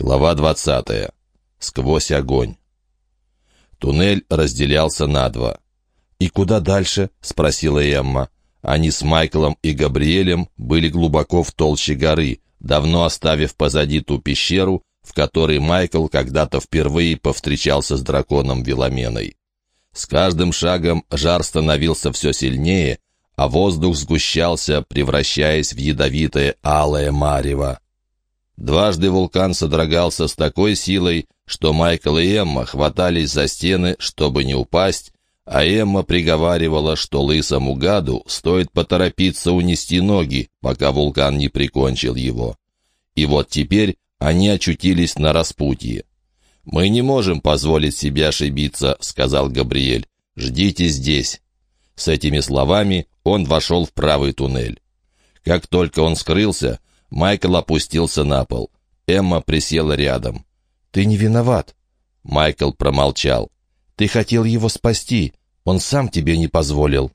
Глава 20. Сквозь огонь. Туннель разделялся на два. «И куда дальше?» — спросила Эмма. Они с Майклом и Габриэлем были глубоко в толще горы, давно оставив позади ту пещеру, в которой Майкл когда-то впервые повстречался с драконом Виломеной. С каждым шагом жар становился все сильнее, а воздух сгущался, превращаясь в ядовитое алое марево. Дважды вулкан содрогался с такой силой, что Майкл и Эмма хватались за стены, чтобы не упасть, а Эмма приговаривала, что лысому гаду стоит поторопиться унести ноги, пока вулкан не прикончил его. И вот теперь они очутились на распутье. «Мы не можем позволить себе ошибиться», — сказал Габриэль. «Ждите здесь». С этими словами он вошел в правый туннель. Как только он скрылся, Майкл опустился на пол. Эмма присела рядом. «Ты не виноват». Майкл промолчал. «Ты хотел его спасти. Он сам тебе не позволил».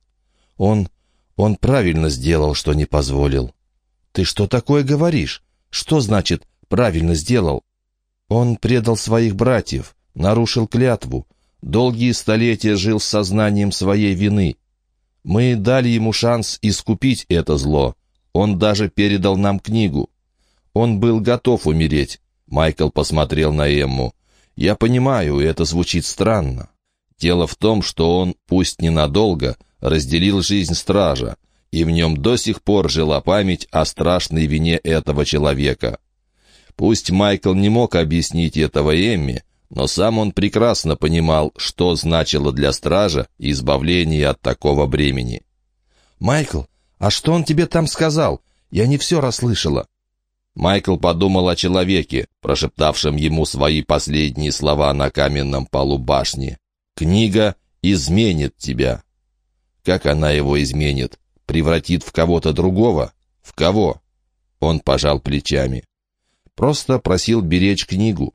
«Он... он правильно сделал, что не позволил». «Ты что такое говоришь? Что значит «правильно сделал»?» «Он предал своих братьев, нарушил клятву, долгие столетия жил с сознанием своей вины. Мы дали ему шанс искупить это зло, он даже передал нам книгу. Он был готов умереть. Майкл посмотрел на Эмму. Я понимаю, это звучит странно. Дело в том, что он, пусть ненадолго, разделил жизнь стража, и в нем до сих пор жила память о страшной вине этого человека. Пусть Майкл не мог объяснить этого Эмме, но сам он прекрасно понимал, что значило для стража избавление от такого бремени. «Майкл, «А что он тебе там сказал? Я не все расслышала». Майкл подумал о человеке, прошептавшем ему свои последние слова на каменном полу башни. «Книга изменит тебя». Как она его изменит? Превратит в кого-то другого? В кого? Он пожал плечами. Просто просил беречь книгу.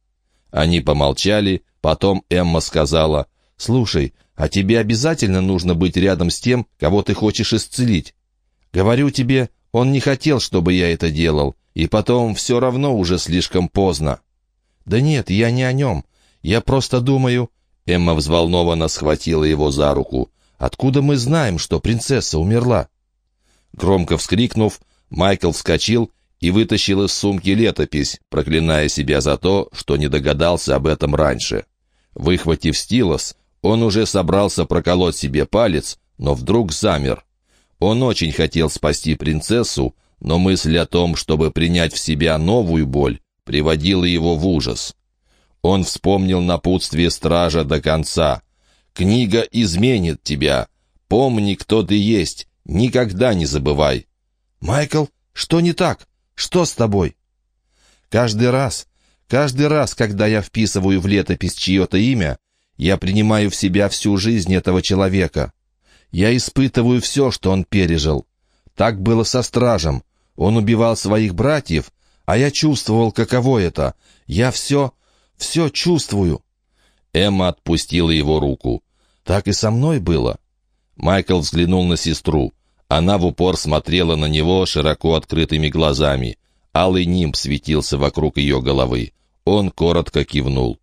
Они помолчали, потом Эмма сказала, «Слушай, а тебе обязательно нужно быть рядом с тем, кого ты хочешь исцелить. Говорю тебе, он не хотел, чтобы я это делал, и потом все равно уже слишком поздно». «Да нет, я не о нем. Я просто думаю...» Эмма взволнованно схватила его за руку. «Откуда мы знаем, что принцесса умерла?» Громко вскрикнув, Майкл вскочил и вытащил из сумки летопись, проклиная себя за то, что не догадался об этом раньше. Выхватив стилос, он уже собрался проколоть себе палец, но вдруг замер. Он очень хотел спасти принцессу, но мысль о том, чтобы принять в себя новую боль, приводила его в ужас. Он вспомнил напутствие стража до конца. «Книга изменит тебя. Помни, кто ты есть. Никогда не забывай». «Майкл, что не так? Что с тобой?» «Каждый раз, каждый раз, когда я вписываю в летопись чье-то имя, я принимаю в себя всю жизнь этого человека. Я испытываю все, что он пережил. Так было со стражем. Он убивал своих братьев, а я чувствовал, каково это. Я все, все чувствую». Эмма отпустила его руку. «Так и со мной было». Майкл взглянул на сестру. Она в упор смотрела на него широко открытыми глазами. Алый нимб светился вокруг ее головы. Он коротко кивнул.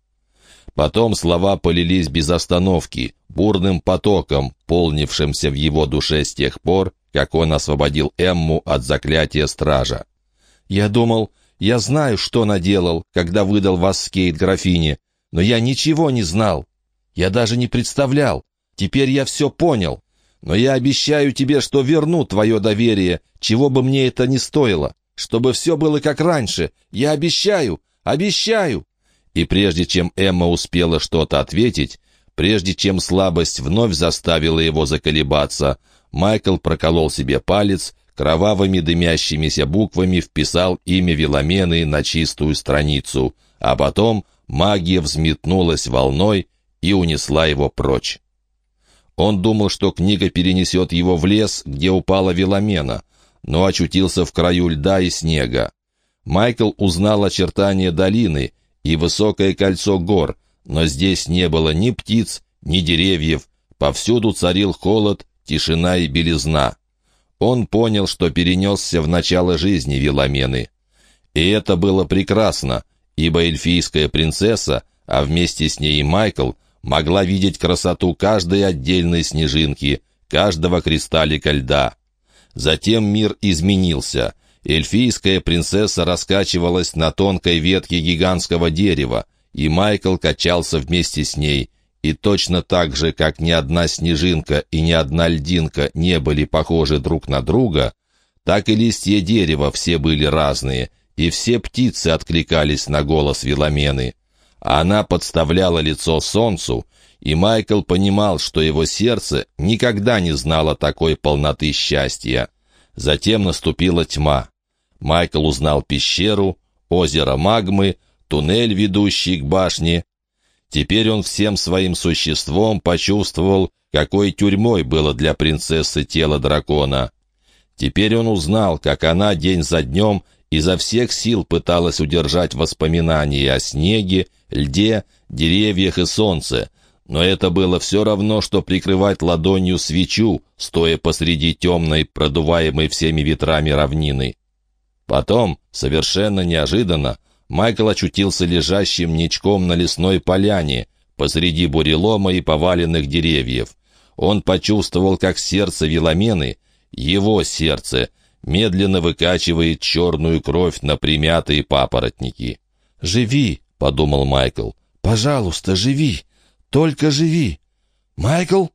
Потом слова полились без остановки, бурным потоком, полнившимся в его душе с тех пор, как он освободил Эмму от заклятия стража. «Я думал, я знаю, что наделал, когда выдал вас Скейт графине, но я ничего не знал. Я даже не представлял. Теперь я все понял. Но я обещаю тебе, что верну твое доверие, чего бы мне это ни стоило, чтобы все было как раньше. Я обещаю, обещаю!» И прежде чем Эмма успела что-то ответить, прежде чем слабость вновь заставила его заколебаться, Майкл проколол себе палец, кровавыми дымящимися буквами вписал имя Веломены на чистую страницу, а потом магия взметнулась волной и унесла его прочь. Он думал, что книга перенесет его в лес, где упала Веломена, но очутился в краю льда и снега. Майкл узнал очертания долины и высокое кольцо гор, но здесь не было ни птиц, ни деревьев, повсюду царил холод, тишина и белизна. Он понял, что перенесся в начало жизни Веломены. И это было прекрасно, ибо эльфийская принцесса, а вместе с ней и Майкл, могла видеть красоту каждой отдельной снежинки, каждого кристаллика льда. Затем мир изменился. Эльфийская принцесса раскачивалась на тонкой ветке гигантского дерева, и Майкл качался вместе с ней. И точно так же, как ни одна снежинка и ни одна льдинка не были похожи друг на друга, так и листья дерева все были разные, и все птицы откликались на голос Веломены. Она подставляла лицо солнцу, и Майкл понимал, что его сердце никогда не знало такой полноты счастья. Затем наступила тьма. Майкл узнал пещеру, озеро магмы, туннель, ведущий к башне. Теперь он всем своим существом почувствовал, какой тюрьмой было для принцессы тело дракона. Теперь он узнал, как она день за днем изо всех сил пыталась удержать воспоминания о снеге, льде, деревьях и солнце, но это было все равно, что прикрывать ладонью свечу, стоя посреди темной, продуваемой всеми ветрами равнины. Потом, совершенно неожиданно, Майкл очутился лежащим ничком на лесной поляне, посреди бурелома и поваленных деревьев. Он почувствовал, как сердце Веломены его сердце медленно выкачивает черную кровь на примятые папоротники. «Живи!» — подумал Майкл. «Пожалуйста, живи! Только живи!» «Майкл?»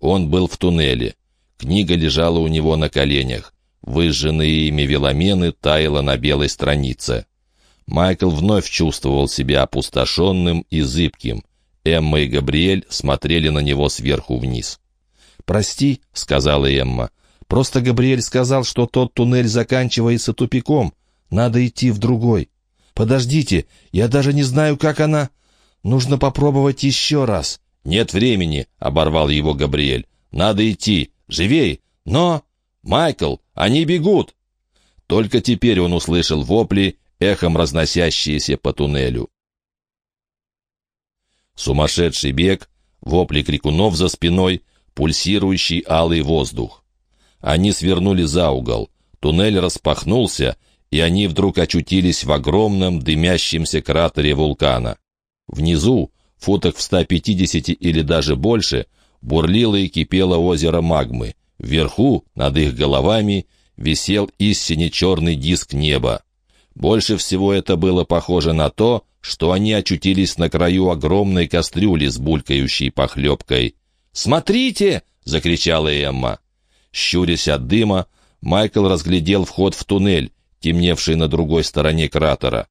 Он был в туннеле. Книга лежала у него на коленях. Выжженное имя Веломены таяло на белой странице. Майкл вновь чувствовал себя опустошенным и зыбким. Эмма и Габриэль смотрели на него сверху вниз. «Прости», — сказала Эмма, Просто Габриэль сказал, что тот туннель заканчивается тупиком. Надо идти в другой. Подождите, я даже не знаю, как она... Нужно попробовать еще раз. «Нет времени», — оборвал его Габриэль. «Надо идти. Живей! Но...» «Майкл, они бегут!» Только теперь он услышал вопли, эхом разносящиеся по туннелю. Сумасшедший бег, вопли крикунов за спиной, пульсирующий алый воздух. Они свернули за угол. Туннель распахнулся, и они вдруг очутились в огромном дымящемся кратере вулкана. Внизу, футах в 150 или даже больше, бурлило и кипело озеро магмы. Вверху, над их головами, висел истине черный диск неба. Больше всего это было похоже на то, что они очутились на краю огромной кастрюли с булькающей похлебкой. «Смотрите!» — закричала Эмма. Щурясь от дыма, Майкл разглядел вход в туннель, темневший на другой стороне кратера.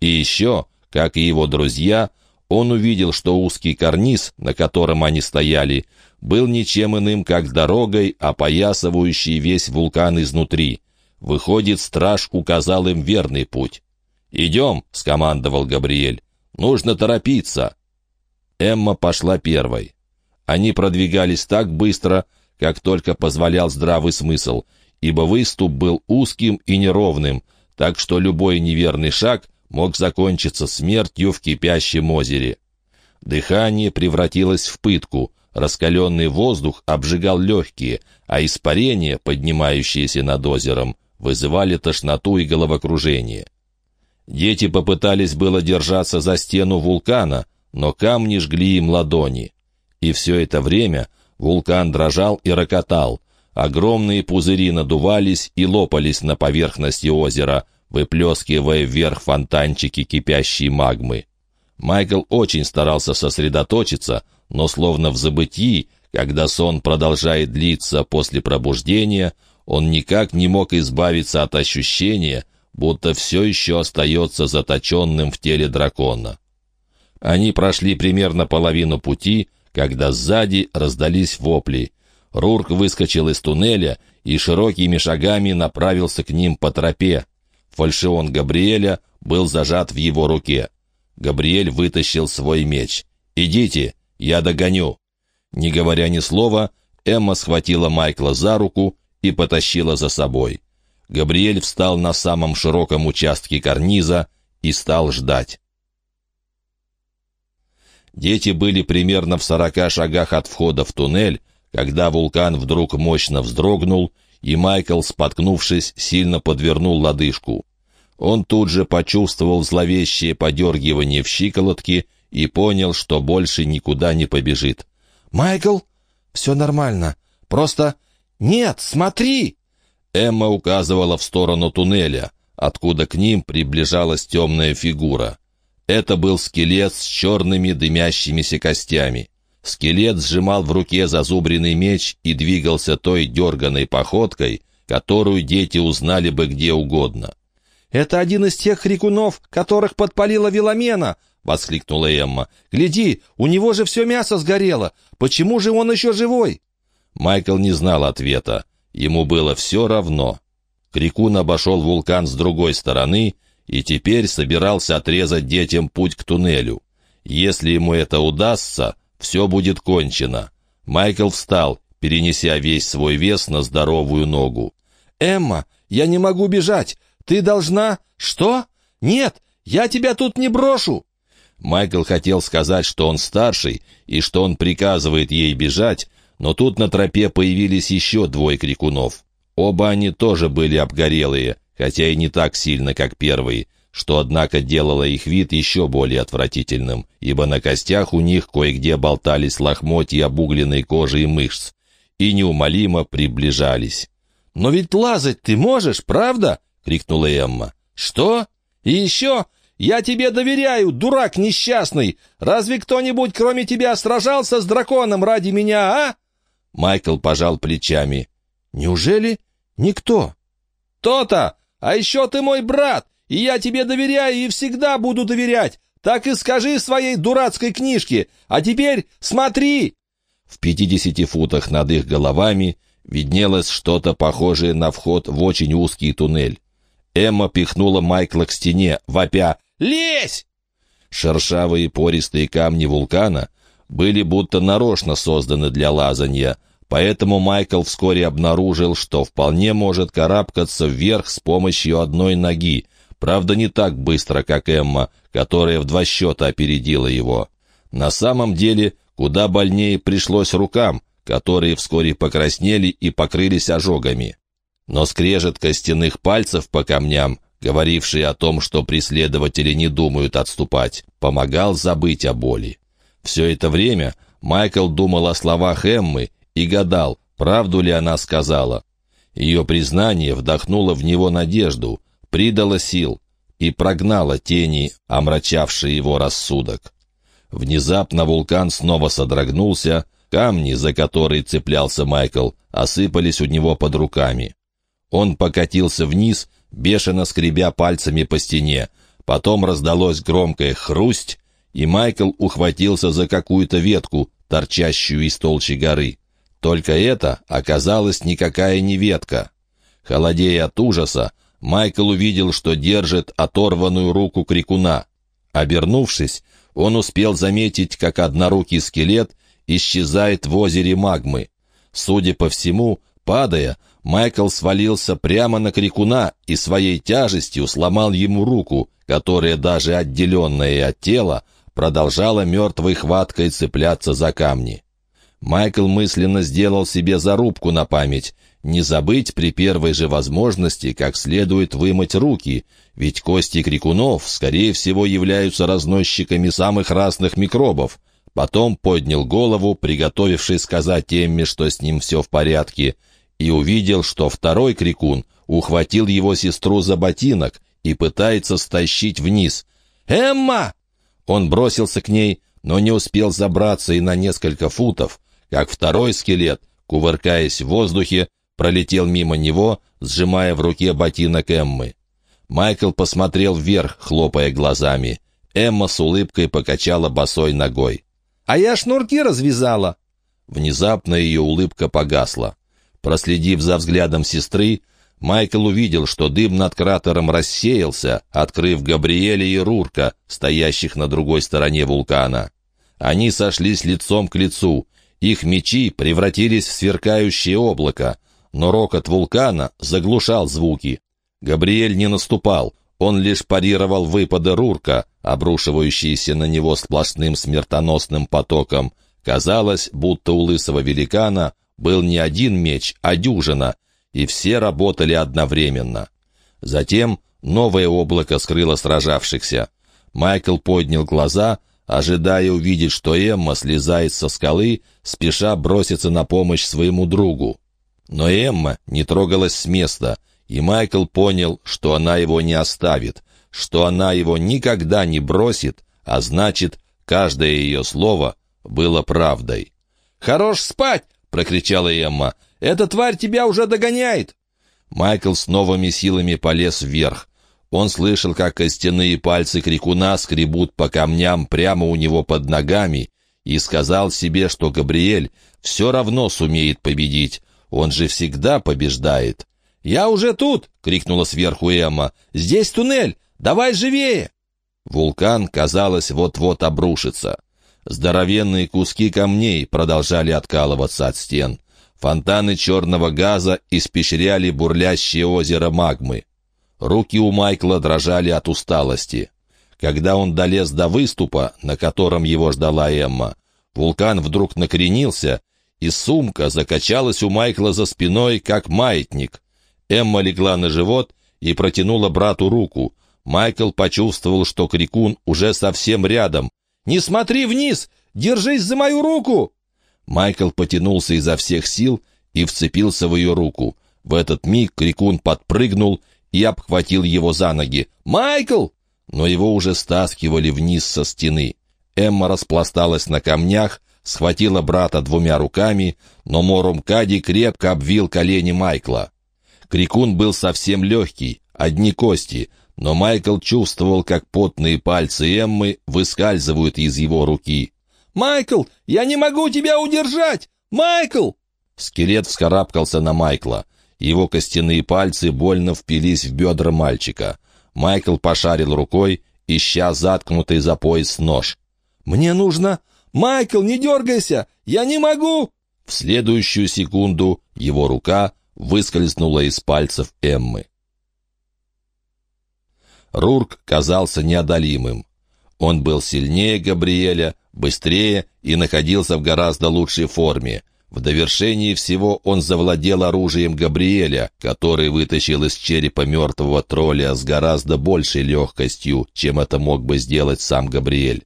И еще, как и его друзья, он увидел, что узкий карниз, на котором они стояли, был ничем иным, как дорогой, опоясывающей весь вулкан изнутри. Выходит, страж указал им верный путь. «Идем», — скомандовал Габриэль. «Нужно торопиться». Эмма пошла первой. Они продвигались так быстро, как только позволял здравый смысл, ибо выступ был узким и неровным, так что любой неверный шаг мог закончиться смертью в кипящем озере. Дыхание превратилось в пытку, раскаленный воздух обжигал легкие, а испарения, поднимающиеся над озером, вызывали тошноту и головокружение. Дети попытались было держаться за стену вулкана, но камни жгли им ладони. И все это время Вулкан дрожал и рокотал. Огромные пузыри надувались и лопались на поверхности озера, выплескивая вверх фонтанчики кипящей магмы. Майкл очень старался сосредоточиться, но словно в забытии, когда сон продолжает длиться после пробуждения, он никак не мог избавиться от ощущения, будто все еще остается заточенным в теле дракона. Они прошли примерно половину пути, когда сзади раздались вопли. Рурк выскочил из туннеля и широкими шагами направился к ним по тропе. Фальшион Габриэля был зажат в его руке. Габриэль вытащил свой меч. «Идите, я догоню». Не говоря ни слова, Эмма схватила Майкла за руку и потащила за собой. Габриэль встал на самом широком участке карниза и стал ждать. Дети были примерно в сорока шагах от входа в туннель, когда вулкан вдруг мощно вздрогнул, и Майкл, споткнувшись, сильно подвернул лодыжку. Он тут же почувствовал зловещее подергивание в щиколотке и понял, что больше никуда не побежит. «Майкл, все нормально. Просто... Нет, смотри!» Эмма указывала в сторону туннеля, откуда к ним приближалась темная фигура. Это был скелет с черными дымящимися костями. Скелет сжимал в руке зазубренный меч и двигался той дерганной походкой, которую дети узнали бы где угодно. «Это один из тех крикунов, которых подпалила Веломена!» — воскликнула Эмма. «Гляди, у него же все мясо сгорело! Почему же он еще живой?» Майкл не знал ответа. Ему было все равно. Крикун обошел вулкан с другой стороны и теперь собирался отрезать детям путь к туннелю. Если ему это удастся, все будет кончено. Майкл встал, перенеся весь свой вес на здоровую ногу. «Эмма, я не могу бежать! Ты должна...» «Что? Нет, я тебя тут не брошу!» Майкл хотел сказать, что он старший и что он приказывает ей бежать, но тут на тропе появились еще двое крикунов. Оба они тоже были обгорелые, хотя и не так сильно, как первый, что, однако, делало их вид еще более отвратительным, ибо на костях у них кое-где болтались лохмотья обугленной кожи и мышц, и неумолимо приближались. «Но ведь лазать ты можешь, правда?» — крикнула Эмма. «Что? И еще? Я тебе доверяю, дурак несчастный! Разве кто-нибудь, кроме тебя, сражался с драконом ради меня, а?» Майкл пожал плечами. «Неужели никто?» «То-то! А еще ты мой брат, и я тебе доверяю и всегда буду доверять. Так и скажи своей дурацкой книжке. А теперь смотри!» В пятидесяти футах над их головами виднелось что-то похожее на вход в очень узкий туннель. Эмма пихнула Майкла к стене, вопя «Лезь!». Шершавые пористые камни вулкана были будто нарочно созданы для лазанья, поэтому Майкл вскоре обнаружил, что вполне может карабкаться вверх с помощью одной ноги, правда не так быстро, как Эмма, которая в два счета опередила его. На самом деле, куда больнее пришлось рукам, которые вскоре покраснели и покрылись ожогами. Но скрежет костяных пальцев по камням, говоривший о том, что преследователи не думают отступать, помогал забыть о боли. Все это время Майкл думал о словах Эммы и гадал, правду ли она сказала. Ее признание вдохнуло в него надежду, придало сил и прогнало тени, омрачавшие его рассудок. Внезапно вулкан снова содрогнулся, камни, за которые цеплялся Майкл, осыпались у него под руками. Он покатился вниз, бешено скребя пальцами по стене. Потом раздалось громкое «хрусть», и Майкл ухватился за какую-то ветку, торчащую из толщи горы. Только это оказалось никакая не ветка. Холодея от ужаса, Майкл увидел, что держит оторванную руку крикуна. Обернувшись, он успел заметить, как однорукий скелет исчезает в озере магмы. Судя по всему, падая, Майкл свалился прямо на крикуна и своей тяжестью сломал ему руку, которая, даже отделенная от тела, продолжала мертвой хваткой цепляться за камни. Майкл мысленно сделал себе зарубку на память, не забыть при первой же возможности как следует вымыть руки, ведь кости крикунов, скорее всего, являются разносчиками самых разных микробов. Потом поднял голову, приготовившись сказать Эмме, что с ним все в порядке, и увидел, что второй крикун ухватил его сестру за ботинок и пытается стащить вниз. «Эмма!» Он бросился к ней, но не успел забраться и на несколько футов, как второй скелет, кувыркаясь в воздухе, пролетел мимо него, сжимая в руке ботинок Эммы. Майкл посмотрел вверх, хлопая глазами. Эмма с улыбкой покачала босой ногой. «А я шнурки развязала!» Внезапно ее улыбка погасла. Проследив за взглядом сестры, Майкл увидел, что дым над кратером рассеялся, открыв Габриэля и Рурка, стоящих на другой стороне вулкана. Они сошлись лицом к лицу. Их мечи превратились в сверкающее облако, но рокот вулкана заглушал звуки. Габриэль не наступал, он лишь парировал выпады Рурка, обрушивающиеся на него сплошным смертоносным потоком. Казалось, будто у лысого великана был не один меч, а дюжина — и все работали одновременно. Затем Новое облако скрыло сражавшихся. Майкл поднял глаза, ожидая увидеть, что Эмма слезает со скалы, спеша броситься на помощь своему другу. Но Эмма не трогалась с места, и Майкл понял, что она его не оставит, что она его никогда не бросит, а значит, каждое ее слово было правдой. «Хорош спать!» — прокричала Эмма. «Эта тварь тебя уже догоняет!» Майкл с новыми силами полез вверх. Он слышал, как костяные пальцы крикуна скребут по камням прямо у него под ногами, и сказал себе, что Габриэль все равно сумеет победить. Он же всегда побеждает. «Я уже тут!» — крикнула сверху Эмма. «Здесь туннель! Давай живее!» Вулкан, казалось, вот-вот обрушится. Здоровенные куски камней продолжали откалываться от стен. Фонтаны черного газа испещряли бурлящее озеро магмы. Руки у Майкла дрожали от усталости. Когда он долез до выступа, на котором его ждала Эмма, вулкан вдруг накренился, и сумка закачалась у Майкла за спиной, как маятник. Эмма легла на живот и протянула брату руку. Майкл почувствовал, что Крикун уже совсем рядом. «Не смотри вниз! Держись за мою руку!» Майкл потянулся изо всех сил и вцепился в ее руку. В этот миг Крикун подпрыгнул и обхватил его за ноги. «Майкл!» Но его уже стаскивали вниз со стены. Эмма распласталась на камнях, схватила брата двумя руками, но Морум Кади крепко обвил колени Майкла. Крикун был совсем легкий, одни кости, но Майкл чувствовал, как потные пальцы Эммы выскальзывают из его руки. «Майкл, я не могу тебя удержать! Майкл!» Скелет вскарабкался на Майкла. Его костяные пальцы больно впились в бедра мальчика. Майкл пошарил рукой, ища заткнутый за пояс нож. «Мне нужно... Майкл, не дергайся! Я не могу!» В следующую секунду его рука выскользнула из пальцев Эммы. Рурк казался неодолимым. Он был сильнее Габриэля, быстрее и находился в гораздо лучшей форме. В довершении всего он завладел оружием Габриэля, который вытащил из черепа мертвого тролля с гораздо большей легкостью, чем это мог бы сделать сам Габриэль.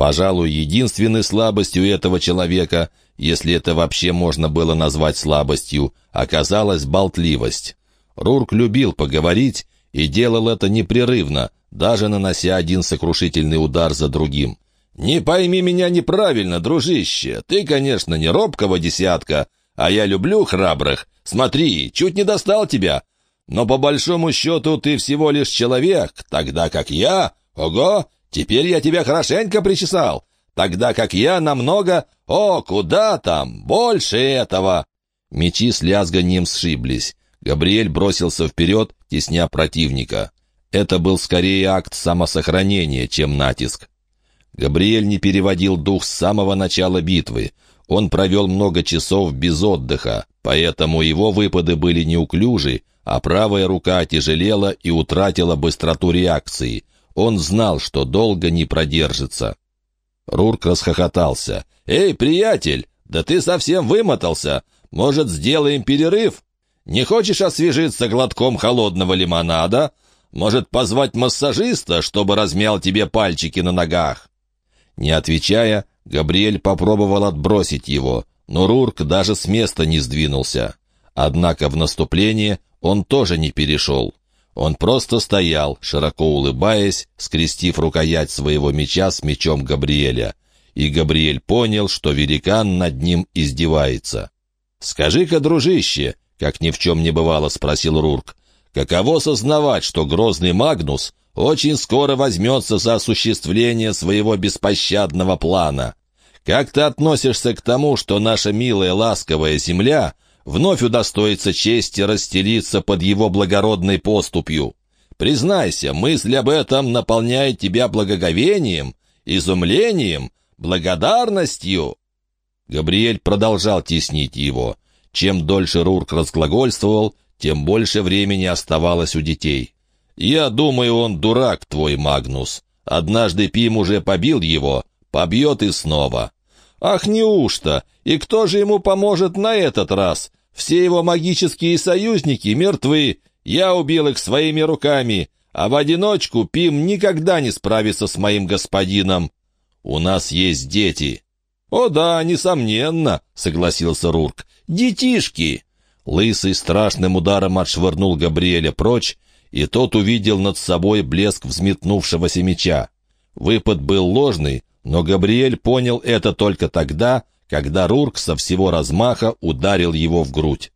Пожалуй, единственной слабостью этого человека, если это вообще можно было назвать слабостью, оказалась болтливость. Рурк любил поговорить и делал это непрерывно, даже нанося один сокрушительный удар за другим. «Не пойми меня неправильно, дружище. Ты, конечно, не робкого десятка, а я люблю храбрых. Смотри, чуть не достал тебя. Но по большому счету ты всего лишь человек, тогда как я... Ого, теперь я тебя хорошенько причесал. Тогда как я намного... О, куда там? Больше этого!» Мечи с лязганием сшиблись. Габриэль бросился вперед, тесня противника. Это был скорее акт самосохранения, чем натиск. Габриэль не переводил дух с самого начала битвы. Он провел много часов без отдыха, поэтому его выпады были неуклюжи, а правая рука тяжелела и утратила быстроту реакции. Он знал, что долго не продержится. Рурк расхохотался. «Эй, приятель, да ты совсем вымотался. Может, сделаем перерыв? Не хочешь освежиться глотком холодного лимонада? Может, позвать массажиста, чтобы размял тебе пальчики на ногах?» Не отвечая, Габриэль попробовал отбросить его, но Рурк даже с места не сдвинулся. Однако в наступление он тоже не перешел. Он просто стоял, широко улыбаясь, скрестив рукоять своего меча с мечом Габриэля. И Габриэль понял, что великан над ним издевается. «Скажи-ка, дружище», — как ни в чем не бывало, спросил Рурк, «каково сознавать, что грозный Магнус очень скоро возьмется за осуществление своего беспощадного плана. Как ты относишься к тому, что наша милая ласковая земля вновь удостоится чести расстелиться под его благородной поступью? Признайся, мысль об этом наполняет тебя благоговением, изумлением, благодарностью». Габриэль продолжал теснить его. Чем дольше Рурк разглагольствовал, тем больше времени оставалось у детей. «Я думаю, он дурак, твой Магнус. Однажды Пим уже побил его, побьет и снова». «Ах, неужто? И кто же ему поможет на этот раз? Все его магические союзники мертвы. Я убил их своими руками, а в одиночку Пим никогда не справится с моим господином. У нас есть дети». «О да, несомненно», — согласился Рурк. «Детишки!» Лысый страшным ударом отшвырнул Габриэля прочь, и тот увидел над собой блеск взметнувшегося меча. Выпад был ложный, но Габриэль понял это только тогда, когда Рурк со всего размаха ударил его в грудь.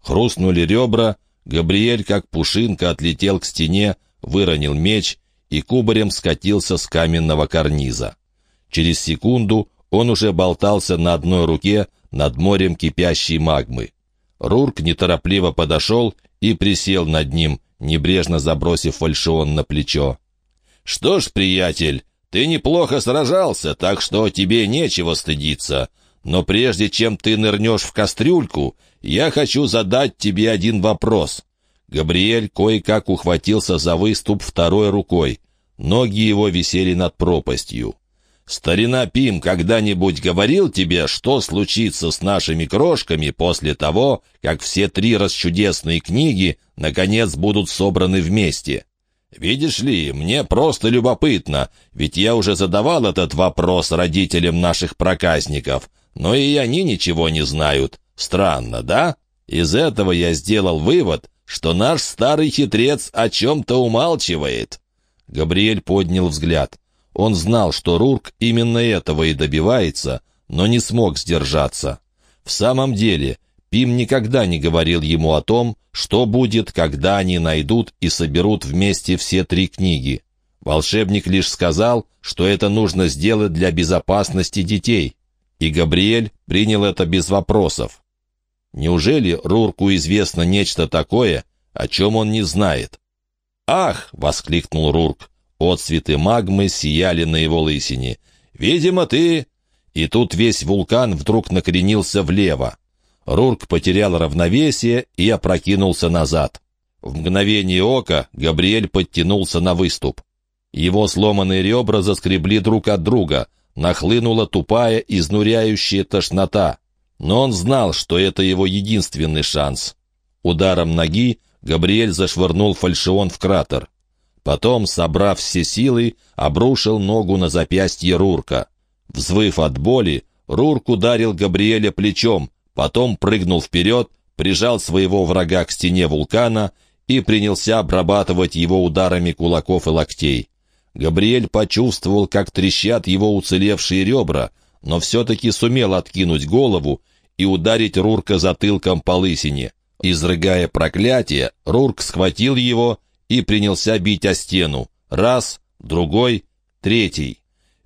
Хрустнули ребра, Габриэль, как пушинка, отлетел к стене, выронил меч и кубарем скатился с каменного карниза. Через секунду он уже болтался на одной руке над морем кипящей магмы. Рурк неторопливо подошел и присел над ним, небрежно забросив фальшион на плечо. «Что ж, приятель, ты неплохо сражался, так что тебе нечего стыдиться. Но прежде чем ты нырнешь в кастрюльку, я хочу задать тебе один вопрос». Габриэль кое-как ухватился за выступ второй рукой. Ноги его висели над пропастью. Старина Пим когда-нибудь говорил тебе, что случится с нашими крошками после того, как все три расчудесные книги наконец будут собраны вместе? Видишь ли, мне просто любопытно, ведь я уже задавал этот вопрос родителям наших проказников, но и они ничего не знают. Странно, да? Из этого я сделал вывод, что наш старый хитрец о чем-то умалчивает. Габриэль поднял взгляд. Он знал, что Рурк именно этого и добивается, но не смог сдержаться. В самом деле, Пим никогда не говорил ему о том, что будет, когда они найдут и соберут вместе все три книги. Волшебник лишь сказал, что это нужно сделать для безопасности детей. И Габриэль принял это без вопросов. Неужели Рурку известно нечто такое, о чем он не знает? «Ах!» — воскликнул Рурк. Отцветы магмы сияли на его лысине. «Видимо, ты...» И тут весь вулкан вдруг накренился влево. Рурк потерял равновесие и опрокинулся назад. В мгновение ока Габриэль подтянулся на выступ. Его сломанные ребра заскребли друг от друга, нахлынула тупая, изнуряющая тошнота. Но он знал, что это его единственный шанс. Ударом ноги Габриэль зашвырнул фальшион в кратер. Потом, собрав все силы, обрушил ногу на запястье Рурка. Взвыв от боли, Рурк ударил Габриэля плечом, потом прыгнул вперед, прижал своего врага к стене вулкана и принялся обрабатывать его ударами кулаков и локтей. Габриэль почувствовал, как трещат его уцелевшие ребра, но все-таки сумел откинуть голову и ударить Рурка затылком по лысине. Изрыгая проклятие, Рурк схватил его и принялся бить о стену. Раз, другой, третий.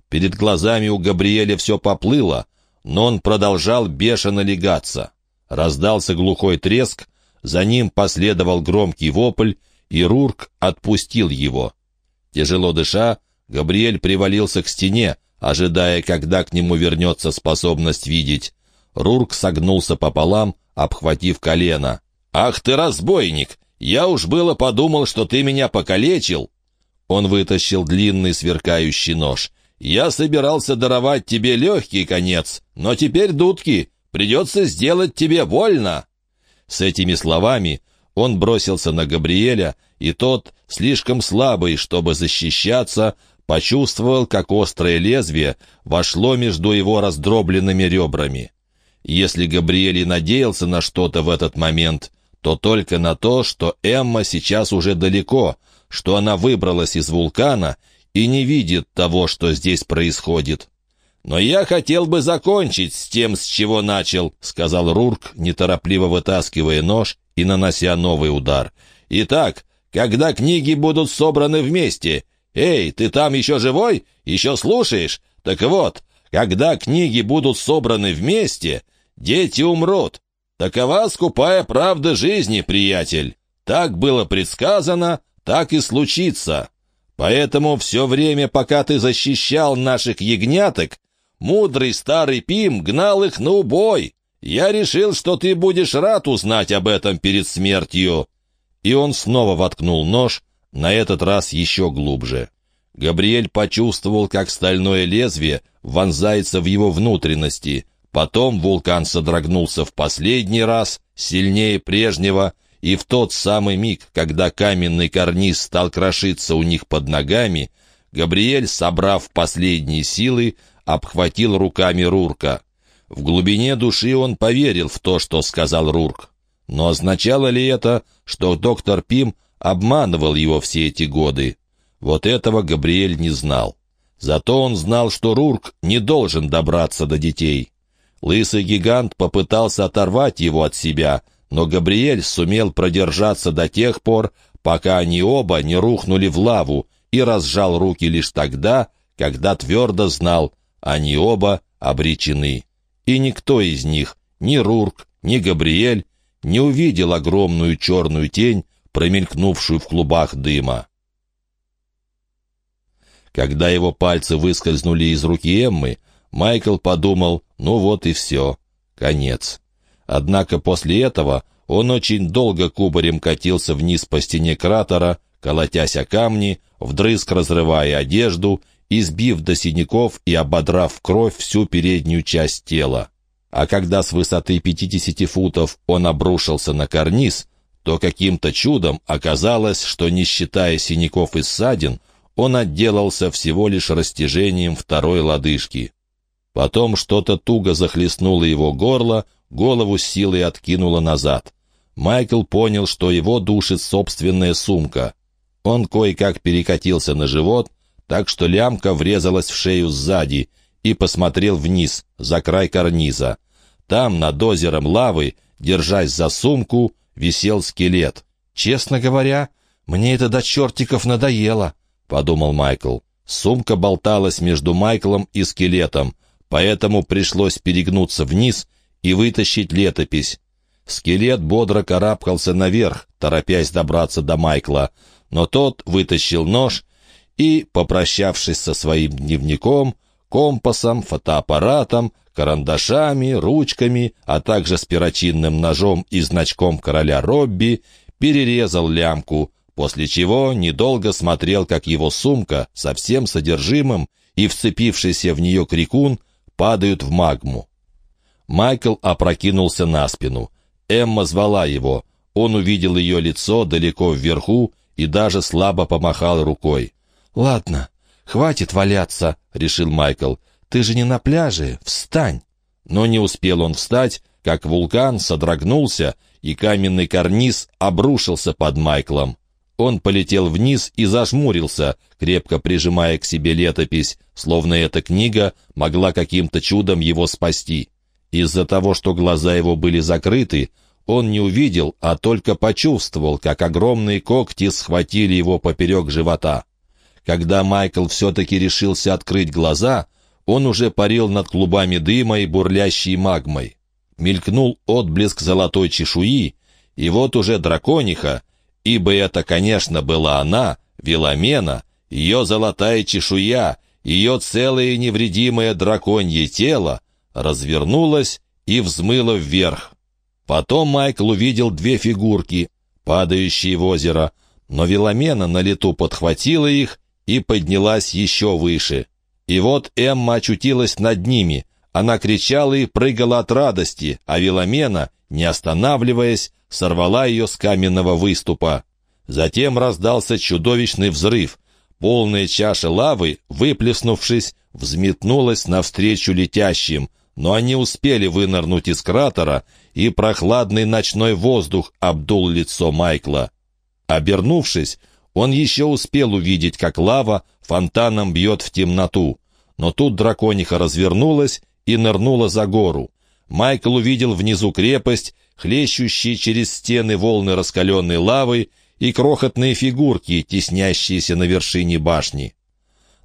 Перед глазами у Габриэля все поплыло, но он продолжал бешено легаться. Раздался глухой треск, за ним последовал громкий вопль, и Рурк отпустил его. Тяжело дыша, Габриэль привалился к стене, ожидая, когда к нему вернется способность видеть. Рурк согнулся пополам, обхватив колено. «Ах ты разбойник! Я уж было подумал, что ты меня покалечил!» Он вытащил длинный сверкающий нож. «Я собирался даровать тебе легкий конец, но теперь, дудки, придется сделать тебе больно!» С этими словами он бросился на Габриэля, и тот, слишком слабый, чтобы защищаться, почувствовал, как острое лезвие вошло между его раздробленными ребрами. Если Габриэль надеялся на что-то в этот момент, то только на то, что Эмма сейчас уже далеко, что она выбралась из вулкана и не видит того, что здесь происходит. «Но я хотел бы закончить с тем, с чего начал», — сказал Рурк, неторопливо вытаскивая нож и нанося новый удар. «Итак, когда книги будут собраны вместе? Эй, ты там еще живой? Еще слушаешь? Так вот, когда книги будут собраны вместе, дети умрут. Такова скупая правда жизни, приятель. Так было предсказано, так и случится. Поэтому все время, пока ты защищал наших ягняток, мудрый старый Пим гнал их на убой. Я решил, что ты будешь рад узнать об этом перед смертью». И он снова воткнул нож, на этот раз еще глубже. Габриэль почувствовал, как стальное лезвие вонзается в его внутренности — Потом вулкан содрогнулся в последний раз, сильнее прежнего, и в тот самый миг, когда каменный карниз стал крошиться у них под ногами, Габриэль, собрав последние силы, обхватил руками Рурка. В глубине души он поверил в то, что сказал Рурк. Но означало ли это, что доктор Пим обманывал его все эти годы? Вот этого Габриэль не знал. Зато он знал, что Рурк не должен добраться до детей. Лысый гигант попытался оторвать его от себя, но Габриэль сумел продержаться до тех пор, пока они оба не рухнули в лаву, и разжал руки лишь тогда, когда твердо знал, они оба обречены. И никто из них, ни Рурк, ни Габриэль, не увидел огромную черную тень, промелькнувшую в клубах дыма. Когда его пальцы выскользнули из руки Эммы, Майкл подумал, ну вот и все, конец. Однако после этого он очень долго кубарем катился вниз по стене кратера, колотясь о камни, вдрызг разрывая одежду, избив до синяков и ободрав кровь всю переднюю часть тела. А когда с высоты 50 футов он обрушился на карниз, то каким-то чудом оказалось, что, не считая синяков и ссадин, он отделался всего лишь растяжением второй лодыжки. Потом что-то туго захлестнуло его горло, голову с силой откинуло назад. Майкл понял, что его душит собственная сумка. Он кое-как перекатился на живот, так что лямка врезалась в шею сзади, и посмотрел вниз, за край карниза. Там, над озером лавы, держась за сумку, висел скелет. «Честно говоря, мне это до чертиков надоело», подумал Майкл. Сумка болталась между Майклом и скелетом, поэтому пришлось перегнуться вниз и вытащить летопись. Скелет бодро карабкался наверх, торопясь добраться до Майкла, но тот вытащил нож и, попрощавшись со своим дневником, компасом, фотоаппаратом, карандашами, ручками, а также с перочинным ножом и значком короля Робби, перерезал лямку, после чего недолго смотрел, как его сумка со всем содержимым и вцепившийся в нее крикун падают в магму. Майкл опрокинулся на спину. Эмма звала его. Он увидел ее лицо далеко вверху и даже слабо помахал рукой. «Ладно, хватит валяться», — решил Майкл. «Ты же не на пляже, встань!» Но не успел он встать, как вулкан содрогнулся, и каменный карниз обрушился под Майклом. Он полетел вниз и зажмурился, крепко прижимая к себе летопись, словно эта книга могла каким-то чудом его спасти. Из-за того, что глаза его были закрыты, он не увидел, а только почувствовал, как огромные когти схватили его поперек живота. Когда Майкл все-таки решился открыть глаза, он уже парил над клубами дыма и бурлящей магмой. Мелькнул отблеск золотой чешуи, и вот уже дракониха, ибо это, конечно, была она, Веломена, ее золотая чешуя, ее целое невредимое драконье тело, развернулось и взмыло вверх. Потом Майкл увидел две фигурки, падающие в озеро, но Веломена на лету подхватила их и поднялась еще выше. И вот Эмма очутилась над ними. Она кричала и прыгала от радости, а Веломена, не останавливаясь, сорвала ее с каменного выступа. Затем раздался чудовищный взрыв. Полная чаша лавы, выплеснувшись, взметнулась навстречу летящим, но они успели вынырнуть из кратера, и прохладный ночной воздух обдул лицо Майкла. Обернувшись, он еще успел увидеть, как лава фонтаном бьет в темноту. Но тут дракониха развернулась и нырнула за гору. Майкл увидел внизу крепость, хлещущие через стены волны раскаленной лавы и крохотные фигурки, теснящиеся на вершине башни.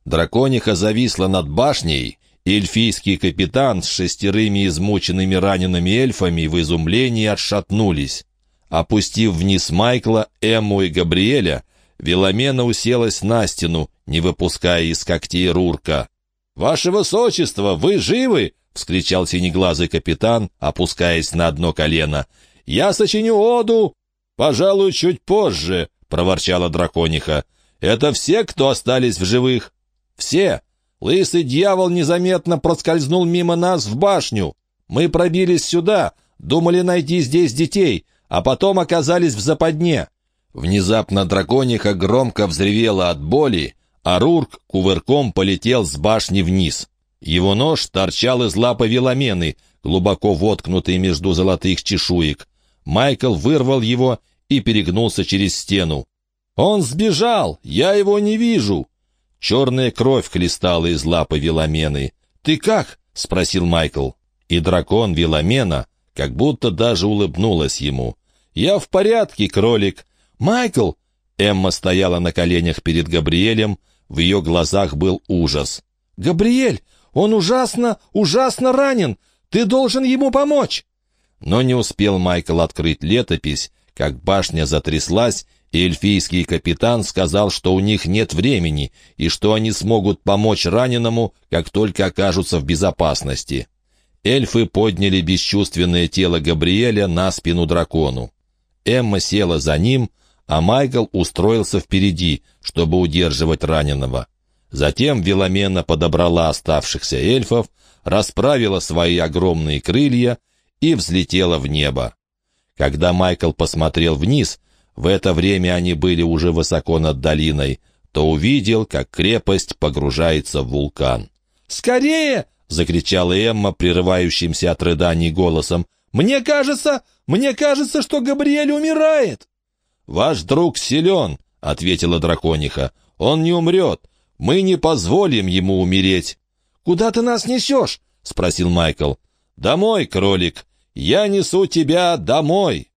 Дракониха зависла над башней, эльфийский капитан с шестерыми измученными ранеными эльфами в изумлении отшатнулись. Опустив вниз Майкла, Эмму и Габриэля, Веломена уселась на стену, не выпуская из когтей Рурка. «Ваше высочество, вы живы?» — вскричал синеглазый капитан, опускаясь на одно колено. «Я сочиню оду!» «Пожалуй, чуть позже», — проворчала дракониха. «Это все, кто остались в живых?» «Все. Лысый дьявол незаметно проскользнул мимо нас в башню. Мы пробились сюда, думали найти здесь детей, а потом оказались в западне». Внезапно дракониха громко взревела от боли, а Рурк кувырком полетел с башни вниз. Его нож торчал из лапы Веломены, глубоко воткнутый между золотых чешуек. Майкл вырвал его и перегнулся через стену. «Он сбежал! Я его не вижу!» Черная кровь хлестала из лапы Веломены. «Ты как?» — спросил Майкл. И дракон Веломена как будто даже улыбнулась ему. «Я в порядке, кролик!» «Майкл!» Эмма стояла на коленях перед Габриэлем, в ее глазах был ужас. «Габриэль, он ужасно, ужасно ранен! Ты должен ему помочь!» Но не успел Майкл открыть летопись, как башня затряслась, эльфийский капитан сказал, что у них нет времени и что они смогут помочь раненому, как только окажутся в безопасности. Эльфы подняли бесчувственное тело Габриэля на спину дракону. Эмма села за ним, а Майкл устроился впереди, чтобы удерживать раненого. Затем Веломена подобрала оставшихся эльфов, расправила свои огромные крылья и взлетела в небо. Когда Майкл посмотрел вниз, в это время они были уже высоко над долиной, то увидел, как крепость погружается в вулкан. «Скорее!» — закричала Эмма, прерывающимся от рыданий голосом. «Мне кажется, мне кажется, что Габриэль умирает!» «Ваш друг силен», — ответила дракониха. «Он не умрет. Мы не позволим ему умереть». «Куда ты нас несешь?» — спросил Майкл. «Домой, кролик. Я несу тебя домой».